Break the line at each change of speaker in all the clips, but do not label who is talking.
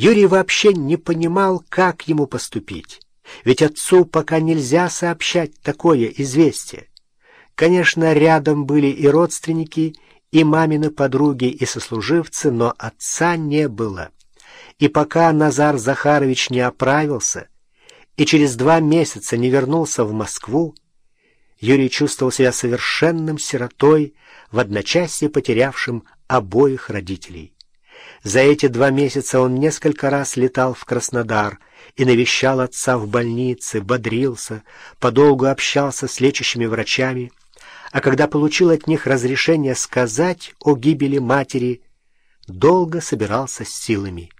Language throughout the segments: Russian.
Юрий вообще не понимал, как ему поступить, ведь отцу пока нельзя сообщать такое известие. Конечно, рядом были и родственники, и мамины подруги, и сослуживцы, но отца не было. И пока Назар Захарович не оправился и через два месяца не вернулся в Москву, Юрий чувствовал себя совершенным сиротой, в одночасье потерявшим обоих родителей. За эти два месяца он несколько раз летал в Краснодар и навещал отца в больнице, бодрился, подолгу общался с лечащими врачами, а когда получил от них разрешение сказать о гибели матери, долго собирался с силами.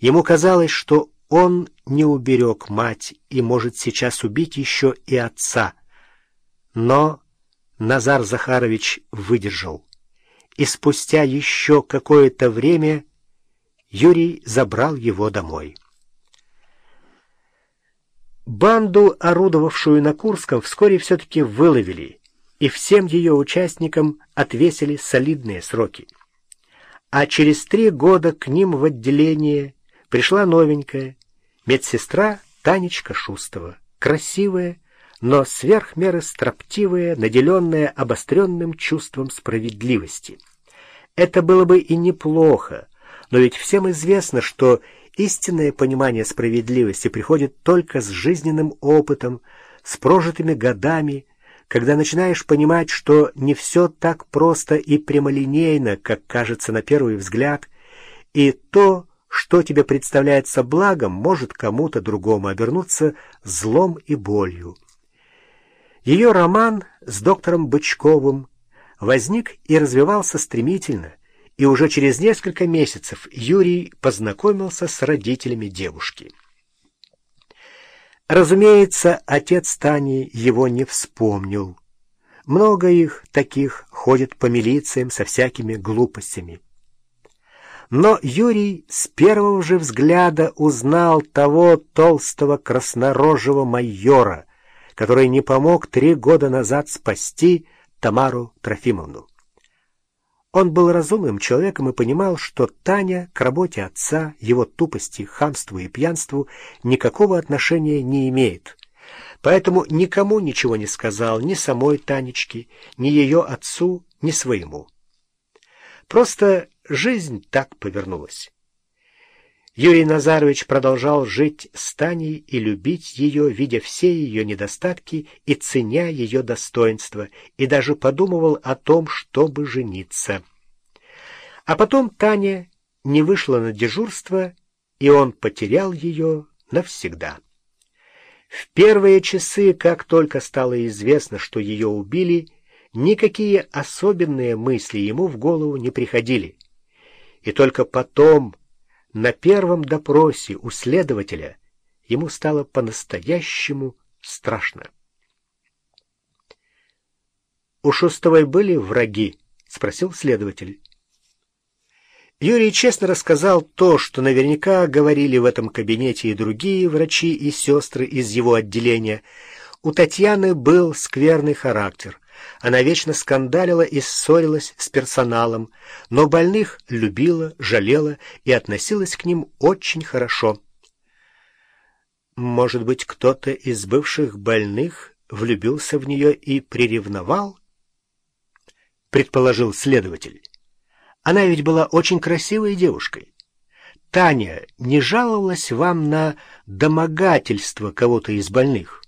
Ему казалось, что он не уберег мать и может сейчас убить еще и отца. Но Назар Захарович выдержал и спустя еще какое-то время Юрий забрал его домой. Банду, орудовавшую на Курском, вскоре все-таки выловили, и всем ее участникам отвесили солидные сроки. А через три года к ним в отделение пришла новенькая, медсестра Танечка Шустова, красивая, но сверх меры строптивая, наделенная обостренным чувством справедливости — это было бы и неплохо, но ведь всем известно, что истинное понимание справедливости приходит только с жизненным опытом, с прожитыми годами, когда начинаешь понимать, что не все так просто и прямолинейно, как кажется на первый взгляд, и то, что тебе представляется благом, может кому-то другому обернуться злом и болью. Ее роман с доктором Бычковым возник и развивался стремительно, и уже через несколько месяцев Юрий познакомился с родителями девушки. Разумеется, отец Тани его не вспомнил. Много их таких ходит по милициям со всякими глупостями. Но Юрий с первого же взгляда узнал того толстого краснорожего майора, который не помог три года назад спасти Тамару Трофимовну. Он был разумным человеком и понимал, что Таня к работе отца, его тупости, хамству и пьянству никакого отношения не имеет. Поэтому никому ничего не сказал, ни самой Танечке, ни ее отцу, ни своему. Просто жизнь так повернулась. Юрий Назарович продолжал жить с Таней и любить ее, видя все ее недостатки и ценя ее достоинства, и даже подумывал о том, чтобы жениться. А потом Таня не вышла на дежурство, и он потерял ее навсегда. В первые часы, как только стало известно, что ее убили, никакие особенные мысли ему в голову не приходили. И только потом на первом допросе у следователя ему стало по-настоящему страшно. «У Шустовой были враги?» — спросил следователь. Юрий честно рассказал то, что наверняка говорили в этом кабинете и другие врачи и сестры из его отделения. У Татьяны был скверный характер. Она вечно скандалила и ссорилась с персоналом, но больных любила, жалела и относилась к ним очень хорошо. Может быть, кто-то из бывших больных влюбился в нее и приревновал? Предположил следователь. Она ведь была очень красивой девушкой. Таня не жаловалась вам на домогательство кого-то из больных?